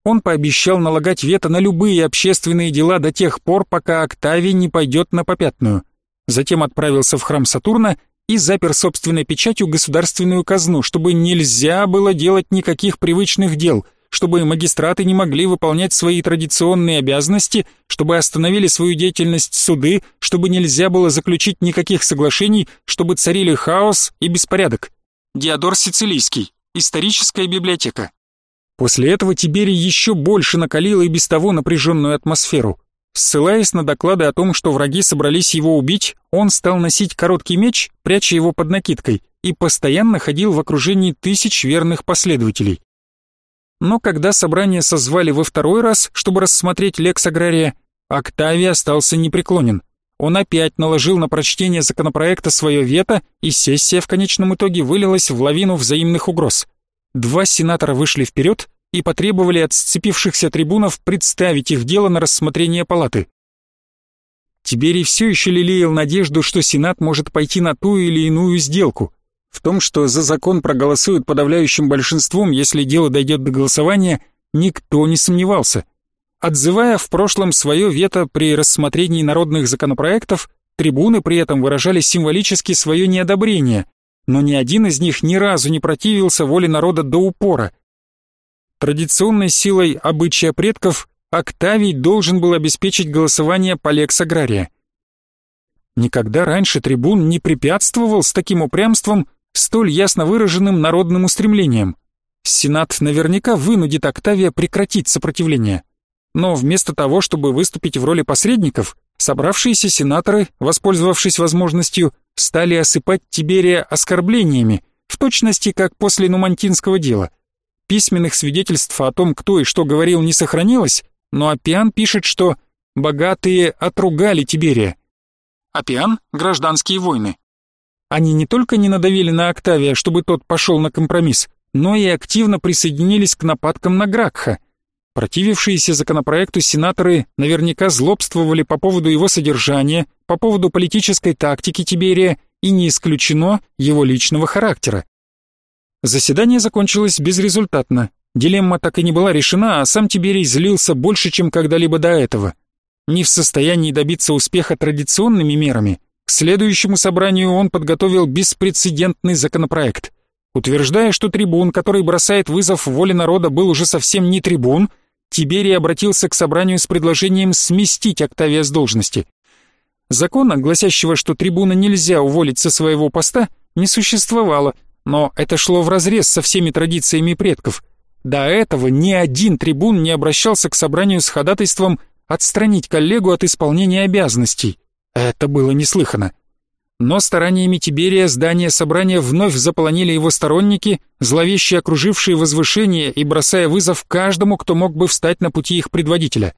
Он пообещал налагать вето на любые общественные дела до тех пор, пока Октавий не пойдет на попятную. Затем отправился в храм Сатурна и запер собственной печатью государственную казну, чтобы нельзя было делать никаких привычных дел, чтобы магистраты не могли выполнять свои традиционные обязанности, чтобы остановили свою деятельность суды, чтобы нельзя было заключить никаких соглашений, чтобы царили хаос и беспорядок. Диодор Сицилийский. Историческая библиотека. После этого Тиберий еще больше накалил и без того напряженную атмосферу. Ссылаясь на доклады о том, что враги собрались его убить, он стал носить короткий меч, пряча его под накидкой, и постоянно ходил в окружении тысяч верных последователей. Но когда собрание созвали во второй раз, чтобы рассмотреть лекс агрария, Октавий остался непреклонен. Он опять наложил на прочтение законопроекта свое вето, и сессия в конечном итоге вылилась в лавину взаимных угроз. Два сенатора вышли вперед и потребовали от сцепившихся трибунов представить их дело на рассмотрение палаты. Тиберий все еще лелеял надежду, что Сенат может пойти на ту или иную сделку. В том, что за закон проголосуют подавляющим большинством, если дело дойдет до голосования, никто не сомневался. Отзывая в прошлом свое вето при рассмотрении народных законопроектов, трибуны при этом выражали символически свое неодобрение, но ни один из них ни разу не противился воле народа до упора. Традиционной силой обычая предков Октавий должен был обеспечить голосование по лекс агрария. Никогда раньше трибун не препятствовал с таким упрямством столь ясно выраженным народным устремлением. Сенат наверняка вынудит Октавия прекратить сопротивление. Но вместо того, чтобы выступить в роли посредников, собравшиеся сенаторы, воспользовавшись возможностью, стали осыпать Тиберия оскорблениями, в точности как после Нумантинского дела – Письменных свидетельств о том, кто и что говорил, не сохранилось, но Апиан пишет, что «богатые отругали Тиберия». Апиан – гражданские войны. Они не только не надавили на Октавия, чтобы тот пошел на компромисс, но и активно присоединились к нападкам на Гракха. Противившиеся законопроекту сенаторы наверняка злобствовали по поводу его содержания, по поводу политической тактики Тиберия и не исключено его личного характера. Заседание закончилось безрезультатно. Дилемма так и не была решена, а сам Тиберий злился больше, чем когда-либо до этого. Не в состоянии добиться успеха традиционными мерами, к следующему собранию он подготовил беспрецедентный законопроект. Утверждая, что трибун, который бросает вызов воле народа, был уже совсем не трибун, Тиберий обратился к собранию с предложением сместить Октавия с должности. Закона, гласящего, что трибуна нельзя уволить со своего поста, не существовало – но это шло вразрез со всеми традициями предков. До этого ни один трибун не обращался к собранию с ходатайством отстранить коллегу от исполнения обязанностей. Это было неслыхано. Но стараниями Тиберия здание собрания вновь заполонили его сторонники, зловеще окружившие возвышение и бросая вызов каждому, кто мог бы встать на пути их предводителя.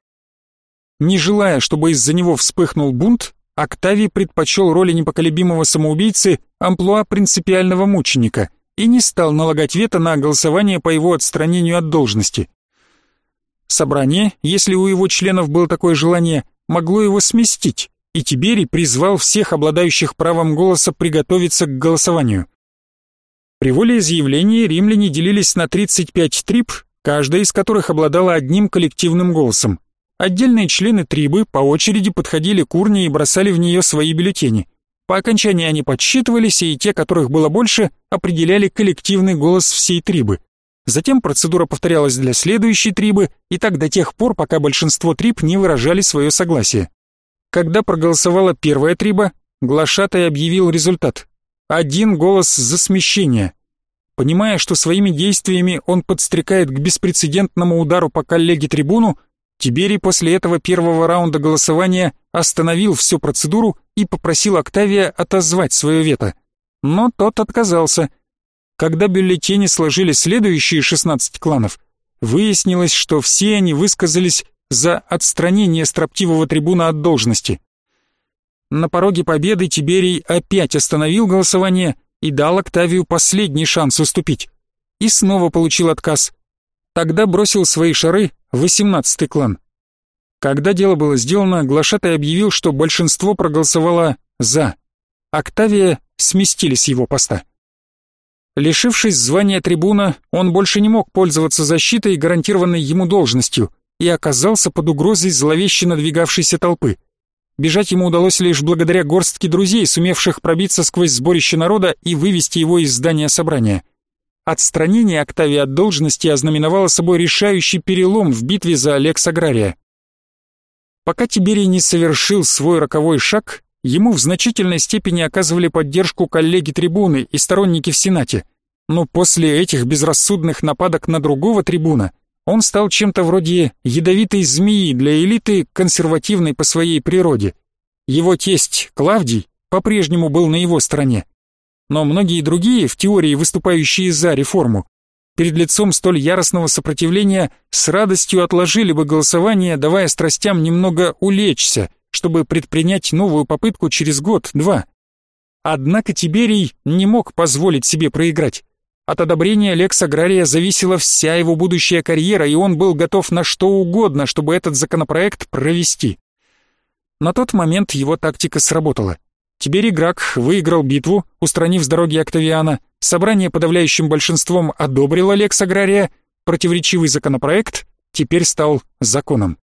Не желая, чтобы из-за него вспыхнул бунт, Октавий предпочел роли непоколебимого самоубийцы амплуа принципиального мученика и не стал налагать вето на голосование по его отстранению от должности. Собрание, если у его членов было такое желание, могло его сместить, и Тиберий призвал всех обладающих правом голоса приготовиться к голосованию. При волеизъявлении римляне делились на 35 триб, каждая из которых обладала одним коллективным голосом. Отдельные члены трибы по очереди подходили к урне и бросали в нее свои бюллетени. По окончании они подсчитывались, и те, которых было больше, определяли коллективный голос всей трибы. Затем процедура повторялась для следующей трибы, и так до тех пор, пока большинство триб не выражали свое согласие. Когда проголосовала первая триба, глашатай объявил результат. Один голос за смещение. Понимая, что своими действиями он подстрекает к беспрецедентному удару по коллеге-трибуну, Тиберий после этого первого раунда голосования остановил всю процедуру и попросил Октавия отозвать свое вето. Но тот отказался. Когда бюллетени сложили следующие 16 кланов, выяснилось, что все они высказались за отстранение строптивого трибуна от должности. На пороге победы Тиберий опять остановил голосование и дал Октавию последний шанс уступить. И снова получил отказ. Тогда бросил свои шары восемнадцатый клан. Когда дело было сделано, глашатай объявил, что большинство проголосовало «за». Октавия сместили с его поста. Лишившись звания трибуна, он больше не мог пользоваться защитой, гарантированной ему должностью, и оказался под угрозой зловеще надвигавшейся толпы. Бежать ему удалось лишь благодаря горстке друзей, сумевших пробиться сквозь сборище народа и вывести его из здания собрания. Отстранение Октавия от должности ознаменовало собой решающий перелом в битве за Алекс Агрария. Пока Тиберий не совершил свой роковой шаг, ему в значительной степени оказывали поддержку коллеги-трибуны и сторонники в Сенате. Но после этих безрассудных нападок на другого трибуна он стал чем-то вроде ядовитой змеи для элиты, консервативной по своей природе. Его тесть Клавдий по-прежнему был на его стороне. Но многие другие, в теории выступающие за реформу, перед лицом столь яростного сопротивления с радостью отложили бы голосование, давая страстям немного улечься, чтобы предпринять новую попытку через год-два. Однако Тиберий не мог позволить себе проиграть. От одобрения Лекс Агрария зависела вся его будущая карьера, и он был готов на что угодно, чтобы этот законопроект провести. На тот момент его тактика сработала. Тиберий Грак выиграл битву, устранив с дороги Октавиана, собрание подавляющим большинством одобрило Лекс Агрария, противоречивый законопроект теперь стал законом.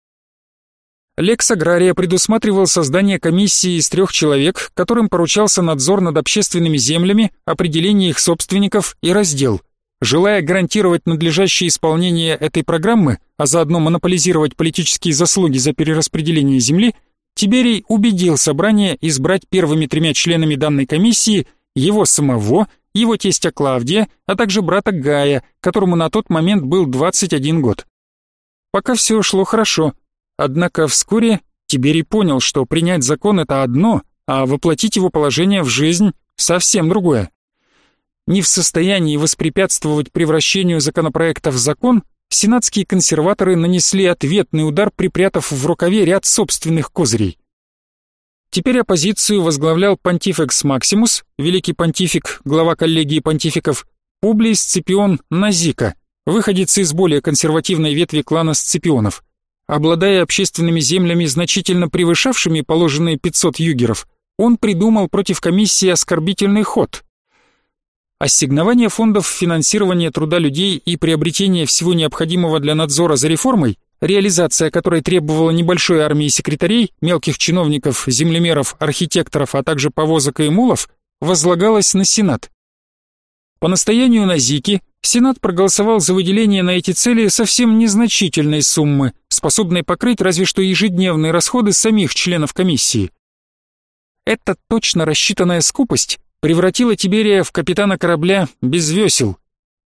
Лекс Агрария предусматривал создание комиссии из трех человек, которым поручался надзор над общественными землями, определение их собственников и раздел. Желая гарантировать надлежащее исполнение этой программы, а заодно монополизировать политические заслуги за перераспределение земли, Тиберий убедил собрание избрать первыми тремя членами данной комиссии его самого, его тестя Клавдия, а также брата Гая, которому на тот момент был 21 год. Пока все шло хорошо, Однако вскоре Тиберий понял, что принять закон — это одно, а воплотить его положение в жизнь — совсем другое. Не в состоянии воспрепятствовать превращению законопроекта в закон, сенатские консерваторы нанесли ответный удар, припрятав в рукаве ряд собственных козырей. Теперь оппозицию возглавлял понтифекс Максимус, великий понтифик, глава коллегии понтификов, Публий Сципион Назика, выходец из более консервативной ветви клана Сципионов. Обладая общественными землями, значительно превышавшими положенные 500 югеров, он придумал против комиссии оскорбительный ход. Ассигнование фондов финансирования труда людей и приобретение всего необходимого для надзора за реформой, реализация которой требовала небольшой армии секретарей, мелких чиновников, землемеров, архитекторов, а также повозок и мулов, возлагалось на Сенат. По настоянию Назики Сенат проголосовал за выделение на эти цели совсем незначительной суммы, способной покрыть разве что ежедневные расходы самих членов комиссии. Эта точно рассчитанная скупость превратила Тиберия в капитана корабля без весел.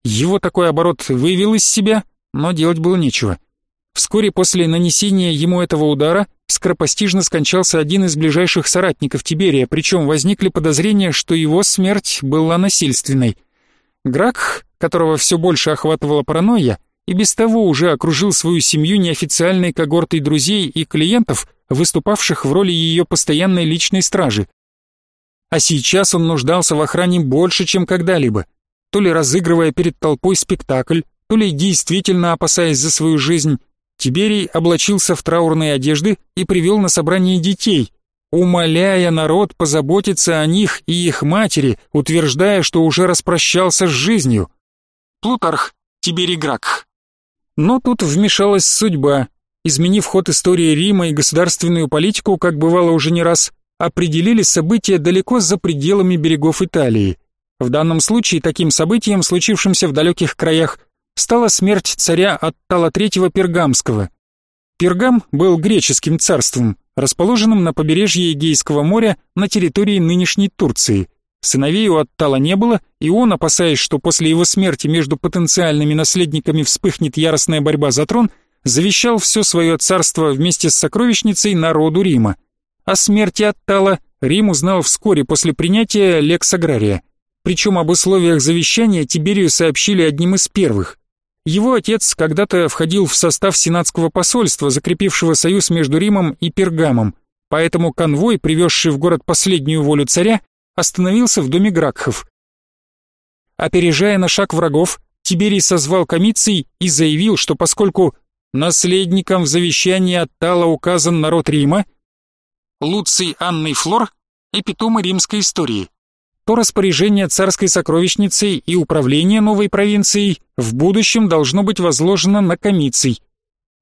Его такой оборот вывел из себя, но делать было нечего. Вскоре после нанесения ему этого удара скоропостижно скончался один из ближайших соратников Тиберия, причем возникли подозрения, что его смерть была насильственной. Гракх которого все больше охватывала паранойя, и без того уже окружил свою семью неофициальной когортой друзей и клиентов, выступавших в роли ее постоянной личной стражи. А сейчас он нуждался в охране больше, чем когда-либо, то ли разыгрывая перед толпой спектакль, то ли действительно опасаясь за свою жизнь. Тиберий облачился в траурные одежды и привел на собрание детей, умоляя народ позаботиться о них и их матери, утверждая, что уже распрощался с жизнью. Плутарх, Тиберий Гракх. Но тут вмешалась судьба, изменив ход истории Рима и государственную политику, как бывало уже не раз, определили события далеко за пределами берегов Италии. В данном случае таким событием, случившимся в далеких краях, стала смерть царя Аттала III Пергамского. Пергам был греческим царством, расположенным на побережье Эгейского моря на территории нынешней Турции – Сыновей у Аттала не было, и он, опасаясь, что после его смерти между потенциальными наследниками вспыхнет яростная борьба за трон, завещал все свое царство вместе с сокровищницей народу Рима. О смерти Аттала Рим узнал вскоре после принятия Лекс Агрария. Причем об условиях завещания Тиберию сообщили одним из первых. Его отец когда-то входил в состав сенатского посольства, закрепившего союз между Римом и Пергамом, поэтому конвой, привезший в город последнюю волю царя, остановился в доме Гракхов. Опережая на шаг врагов, Тиберий созвал комиций и заявил, что поскольку наследником в завещании от Тала указан народ Рима, Луций Анны Флор – эпитомы римской истории, то распоряжение царской сокровищницей и управление новой провинцией в будущем должно быть возложено на комиций.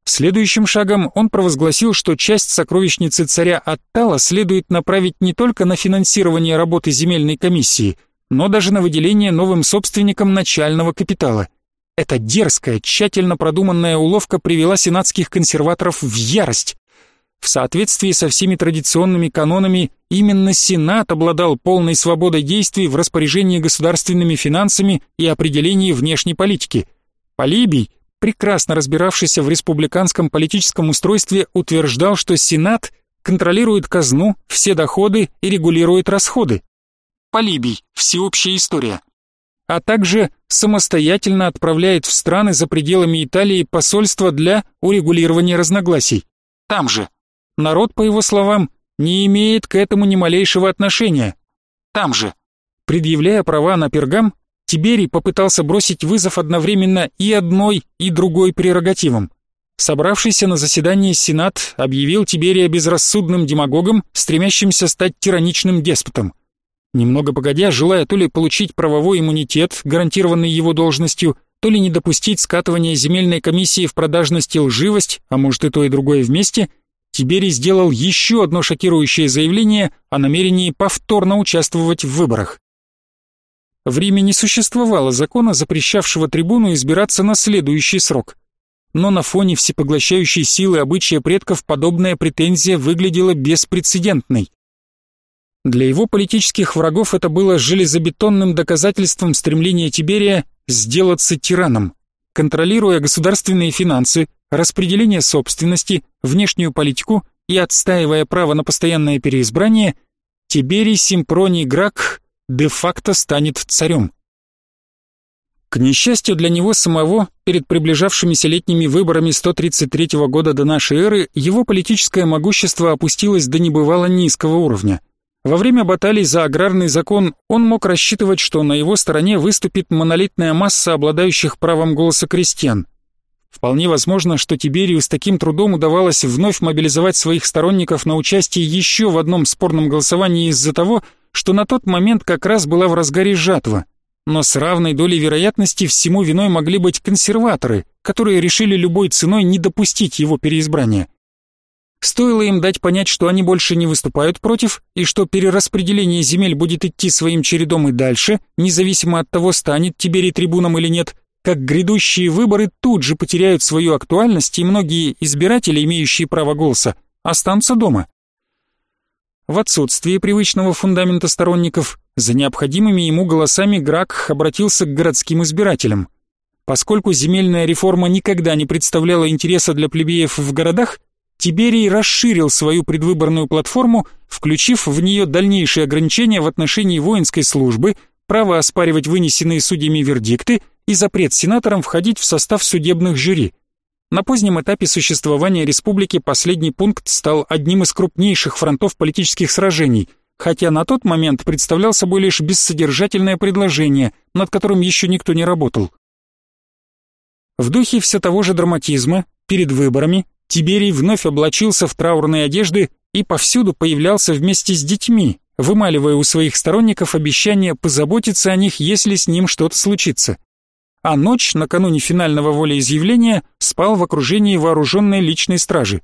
Следующим шагом он провозгласил, что часть сокровищницы царя Аттала следует направить не только на финансирование работы земельной комиссии, но даже на выделение новым собственникам начального капитала. Эта дерзкая, тщательно продуманная уловка привела сенатских консерваторов в ярость. В соответствии со всеми традиционными канонами, именно Сенат обладал полной свободой действий в распоряжении государственными финансами и определении внешней политики. Полибий, прекрасно разбиравшийся в республиканском политическом устройстве, утверждал, что Сенат контролирует казну, все доходы и регулирует расходы. Полибий. Всеобщая история. А также самостоятельно отправляет в страны за пределами Италии посольства для урегулирования разногласий. Там же. Народ, по его словам, не имеет к этому ни малейшего отношения. Там же. Предъявляя права на пергам, Тиберий попытался бросить вызов одновременно и одной, и другой прерогативам. Собравшийся на заседании Сенат объявил Тиберия безрассудным демагогом, стремящимся стать тираничным деспотом. Немного погодя, желая то ли получить правовой иммунитет, гарантированный его должностью, то ли не допустить скатывания земельной комиссии в продажность и лживость, а может и то и другое вместе, Тиберий сделал еще одно шокирующее заявление о намерении повторно участвовать в выборах. В Риме не существовало закона, запрещавшего трибуну избираться на следующий срок. Но на фоне всепоглощающей силы обычая предков подобная претензия выглядела беспрецедентной. Для его политических врагов это было железобетонным доказательством стремления Тиберия сделаться тираном. Контролируя государственные финансы, распределение собственности, внешнюю политику и отстаивая право на постоянное переизбрание, Тиберий Симпроний Грак де-факто станет царем. К несчастью для него самого, перед приближавшимися летними выборами 133 года до нашей эры, его политическое могущество опустилось до небывало низкого уровня. Во время баталий за аграрный закон он мог рассчитывать, что на его стороне выступит монолитная масса обладающих правом голоса крестьян. Вполне возможно, что Тиберию с таким трудом удавалось вновь мобилизовать своих сторонников на участие еще в одном спорном голосовании из-за того, что на тот момент как раз была в разгаре жатва. Но с равной долей вероятности всему виной могли быть консерваторы, которые решили любой ценой не допустить его переизбрания. Стоило им дать понять, что они больше не выступают против, и что перераспределение земель будет идти своим чередом и дальше, независимо от того, станет Тиберий трибуном или нет, как грядущие выборы тут же потеряют свою актуальность, и многие избиратели, имеющие право голоса, останутся дома. В отсутствие привычного фундамента сторонников, за необходимыми ему голосами Грак обратился к городским избирателям. Поскольку земельная реформа никогда не представляла интереса для плебеев в городах, Тиберий расширил свою предвыборную платформу, включив в нее дальнейшие ограничения в отношении воинской службы, право оспаривать вынесенные судьями вердикты и запрет сенаторам входить в состав судебных жюри – на позднем этапе существования республики последний пункт стал одним из крупнейших фронтов политических сражений, хотя на тот момент представлял собой лишь бессодержательное предложение, над которым еще никто не работал. В духе все того же драматизма, перед выборами, Тиберий вновь облачился в траурные одежды и повсюду появлялся вместе с детьми, вымаливая у своих сторонников обещание позаботиться о них, если с ним что-то случится а ночь, накануне финального волеизъявления, спал в окружении вооруженной личной стражи.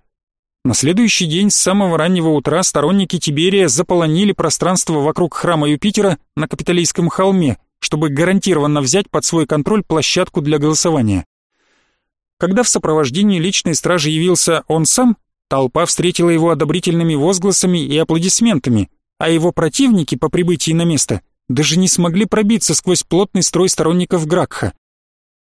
На следующий день с самого раннего утра сторонники Тиберия заполонили пространство вокруг храма Юпитера на Капитолийском холме, чтобы гарантированно взять под свой контроль площадку для голосования. Когда в сопровождении личной стражи явился он сам, толпа встретила его одобрительными возгласами и аплодисментами, а его противники по прибытии на место даже не смогли пробиться сквозь плотный строй сторонников Гракха.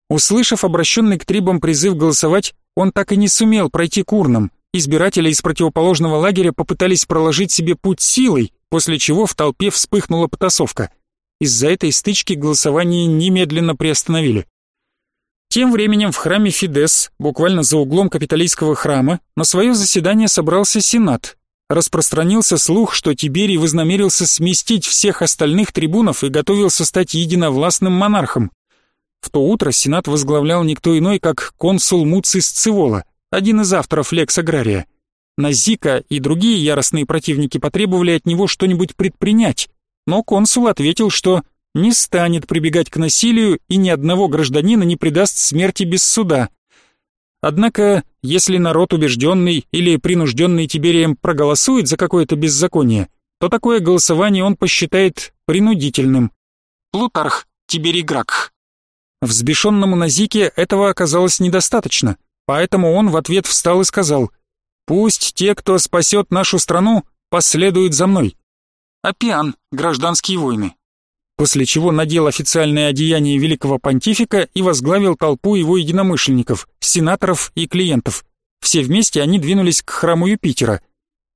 Услышав обращенный к трибам призыв голосовать, он так и не сумел пройти к урнам. Избиратели из противоположного лагеря попытались проложить себе путь силой, после чего в толпе вспыхнула потасовка. Из-за этой стычки голосование немедленно приостановили. Тем временем в храме Фидес, буквально за углом капитолийского храма, на свое заседание собрался Сенат. Распространился слух, что Тиберий вознамерился сместить всех остальных трибунов и готовился стать единовластным монархом. В то утро Сенат возглавлял никто иной, как консул Муций Сцивола, один из авторов Лекс Агрария. Назика и другие яростные противники потребовали от него что-нибудь предпринять, но консул ответил, что не станет прибегать к насилию и ни одного гражданина не предаст смерти без суда. Однако, если народ убежденный или принужденный Тиберием проголосует за какое-то беззаконие, то такое голосование он посчитает принудительным. Плутарх, Тиберий Гракх. Взбешенному Назике этого оказалось недостаточно, поэтому он в ответ встал и сказал «Пусть те, кто спасет нашу страну, последуют за мной». Апиан, гражданские войны после чего надел официальное одеяние великого понтифика и возглавил толпу его единомышленников, сенаторов и клиентов. Все вместе они двинулись к храму Юпитера.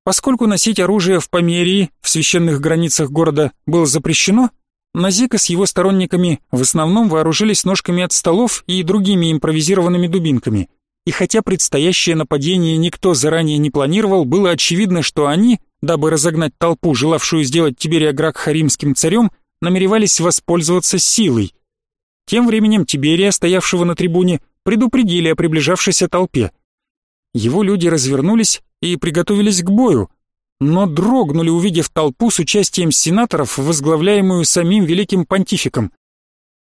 Поскольку носить оружие в Померии, в священных границах города, было запрещено, Назика с его сторонниками в основном вооружились ножками от столов и другими импровизированными дубинками. И хотя предстоящее нападение никто заранее не планировал, было очевидно, что они, дабы разогнать толпу, желавшую сделать Тиберия Гракха римским царем, намеревались воспользоваться силой. Тем временем Тиберия, стоявшего на трибуне, предупредили о приближавшейся толпе. Его люди развернулись и приготовились к бою, но дрогнули, увидев толпу с участием сенаторов, возглавляемую самим великим понтификом.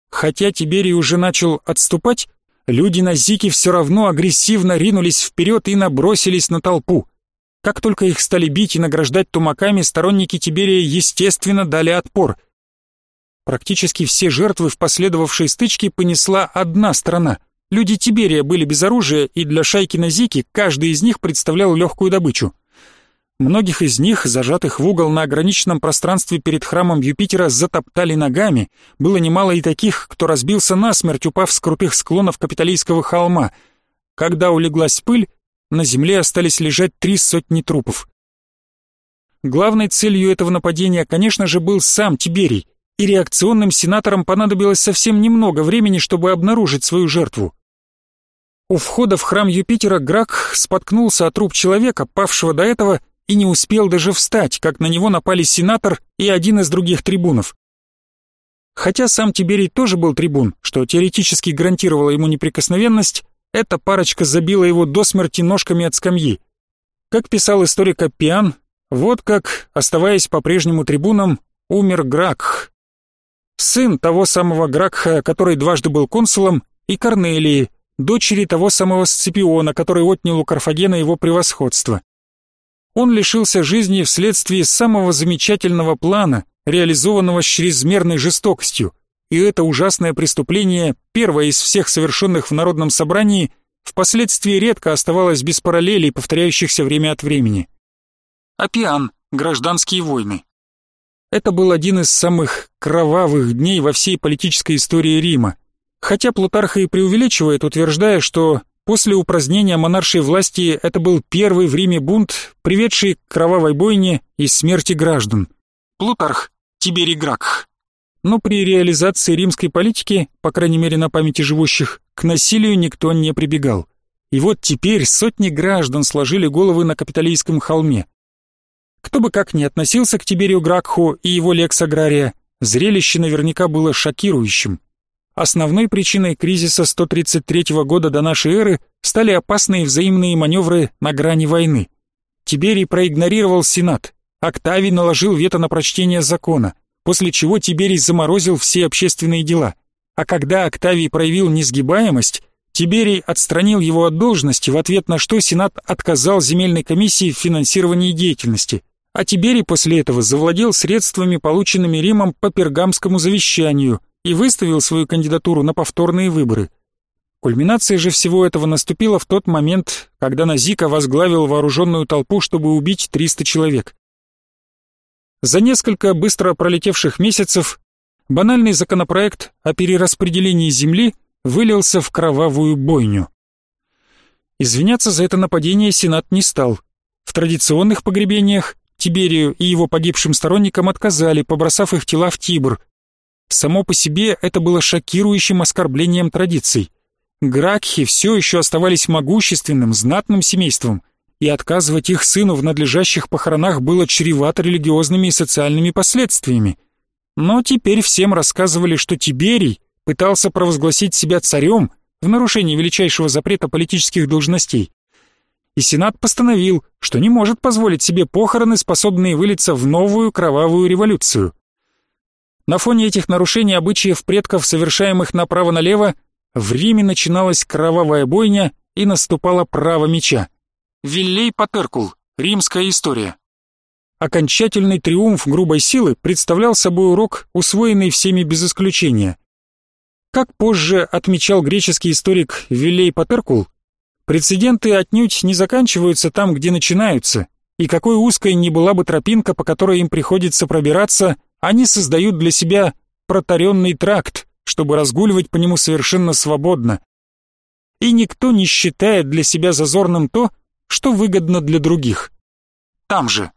Хотя Тиберий уже начал отступать, люди на Зике все равно агрессивно ринулись вперед и набросились на толпу. Как только их стали бить и награждать тумаками, сторонники Тиберия, естественно, дали отпор — Практически все жертвы в последовавшей стычке понесла одна страна. Люди Тиберия были без оружия, и для шайки Назики каждый из них представлял легкую добычу. Многих из них, зажатых в угол на ограниченном пространстве перед храмом Юпитера, затоптали ногами. Было немало и таких, кто разбился насмерть, упав с крутых склонов Капитолийского холма. Когда улеглась пыль, на земле остались лежать три сотни трупов. Главной целью этого нападения, конечно же, был сам Тиберий и реакционным сенаторам понадобилось совсем немного времени, чтобы обнаружить свою жертву. У входа в храм Юпитера Грак споткнулся от труп человека, павшего до этого, и не успел даже встать, как на него напали сенатор и один из других трибунов. Хотя сам Тиберий тоже был трибун, что теоретически гарантировало ему неприкосновенность, эта парочка забила его до смерти ножками от скамьи. Как писал историк Аппиан, вот как, оставаясь по-прежнему трибуном, умер Гракх, сын того самого Гракха, который дважды был консулом, и Корнелии, дочери того самого Сципиона, который отнял у Карфагена его превосходство. Он лишился жизни вследствие самого замечательного плана, реализованного с чрезмерной жестокостью, и это ужасное преступление, первое из всех совершенных в народном собрании, впоследствии редко оставалось без параллелей, повторяющихся время от времени. Апиан. Гражданские войны. Это был один из самых кровавых дней во всей политической истории Рима. Хотя Плутарх и преувеличивает, утверждая, что после упразднения монаршей власти это был первый в Риме бунт, приведший к кровавой бойне и смерти граждан. Плутарх, Тиберий Гракх. Но при реализации римской политики, по крайней мере на памяти живущих, к насилию никто не прибегал. И вот теперь сотни граждан сложили головы на Капитолийском холме. Кто бы как ни относился к Тиберию Гракху и его лекс Агрария, зрелище наверняка было шокирующим. Основной причиной кризиса 133 года до нашей эры стали опасные взаимные маневры на грани войны. Тиберий проигнорировал Сенат, Октавий наложил вето на прочтение закона, после чего Тиберий заморозил все общественные дела. А когда Октавий проявил несгибаемость, Тиберий отстранил его от должности, в ответ на что Сенат отказал земельной комиссии в финансировании деятельности – а Тиберий после этого завладел средствами, полученными Римом по пергамскому завещанию, и выставил свою кандидатуру на повторные выборы. Кульминация же всего этого наступила в тот момент, когда Назика возглавил вооруженную толпу, чтобы убить 300 человек. За несколько быстро пролетевших месяцев банальный законопроект о перераспределении земли вылился в кровавую бойню. Извиняться за это нападение Сенат не стал. В традиционных погребениях Тиберию и его погибшим сторонникам отказали, побросав их тела в Тибр. Само по себе это было шокирующим оскорблением традиций. Гракхи все еще оставались могущественным, знатным семейством, и отказывать их сыну в надлежащих похоронах было чревато религиозными и социальными последствиями. Но теперь всем рассказывали, что Тиберий пытался провозгласить себя царем в нарушении величайшего запрета политических должностей и Сенат постановил, что не может позволить себе похороны, способные вылиться в новую кровавую революцию. На фоне этих нарушений обычаев предков, совершаемых направо-налево, в Риме начиналась кровавая бойня и наступало право меча. Виллей Патеркул. Римская история. Окончательный триумф грубой силы представлял собой урок, усвоенный всеми без исключения. Как позже отмечал греческий историк Виллей Патеркул, прецеденты отнюдь не заканчиваются там, где начинаются, и какой узкой ни была бы тропинка, по которой им приходится пробираться, они создают для себя протаренный тракт, чтобы разгуливать по нему совершенно свободно. И никто не считает для себя зазорным то, что выгодно для других. Там же,